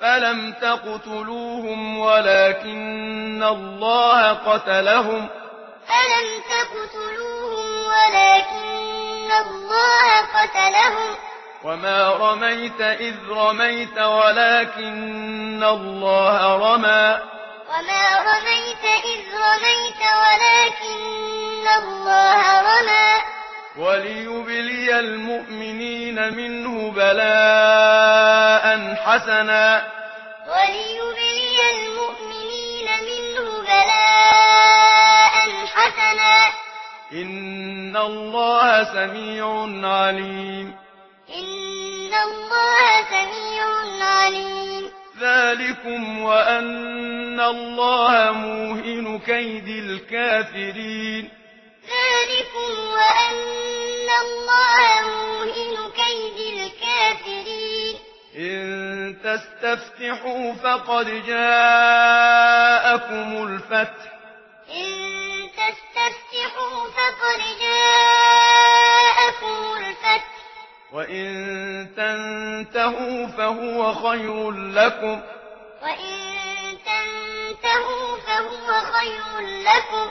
فلم تقتلوهم ولكن الله قتلهم فلم تقتلوهم ولكن الله قتلهم وما رميت إذ رميت ولكن الله رمى وما رميت إذ رميت ولكن الله رمى وليبلي المؤمنين منه بلاء حسنا. وليبلي المؤمنين منه بلاء حسنا. إن الله سميع عليم. إن الله سميع عليم. ذلكم وأن الله موهن كيد الكافرين. تستفتحوا فقد جاءكم الفتح. إن تستفتحوا فقد جاءكم الفتح. وإن تنتهوا فهو خير لكم. وإن تنتهوا فهو خير لكم.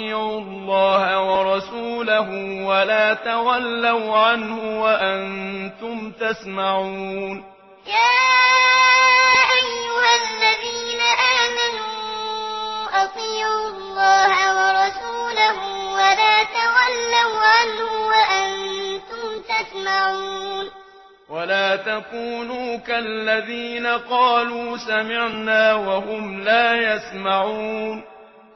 وأطيعوا الله ورسوله ولا تولوا عنه وأنتم تسمعون. يا أيها الذين آمنوا أطيعوا الله ورسوله ولا تولوا عنه وأنتم تسمعون. ولا تكونوا كالذين قالوا سمعنا وهم لا يسمعون.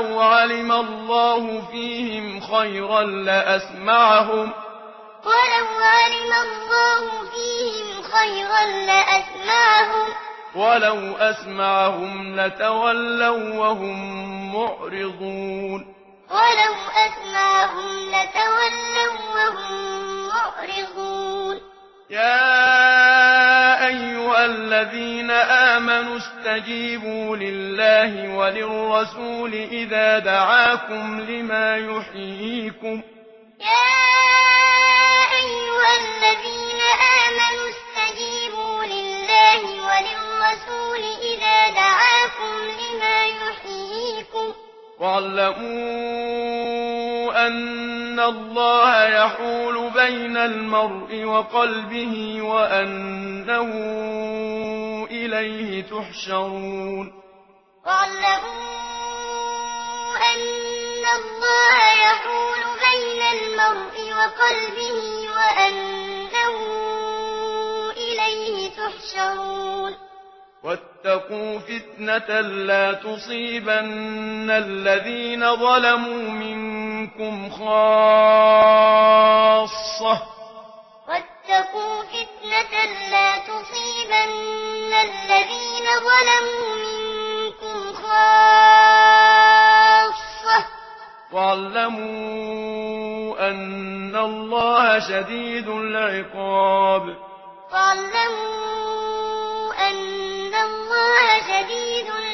لو علم الله فيهم خيرا لأسمعهم. ولو علم الله فيهم خيرا لأسمعهم. ولو أسمعهم لتولوا وهم معرضون. ولو أسمعهم تستجيبوا لله وللرسول إذا دعاكم لما يحييكم يا أيها الذين آمنوا استجيبوا لله وللرسول إذا دعاكم لما يحييكم واعلموا أن الله يحول بين المرء وقلبه وأنه إليه تحشرون. واعلموا أن الله يحول بين المرء وقلبه وأنه إليه تحشرون. واتقوا فتنة لا تصيبن الذين ظلموا منكم خاصة واعلموا أن الله شديد العقاب واعلموا أن الله شديد العقاب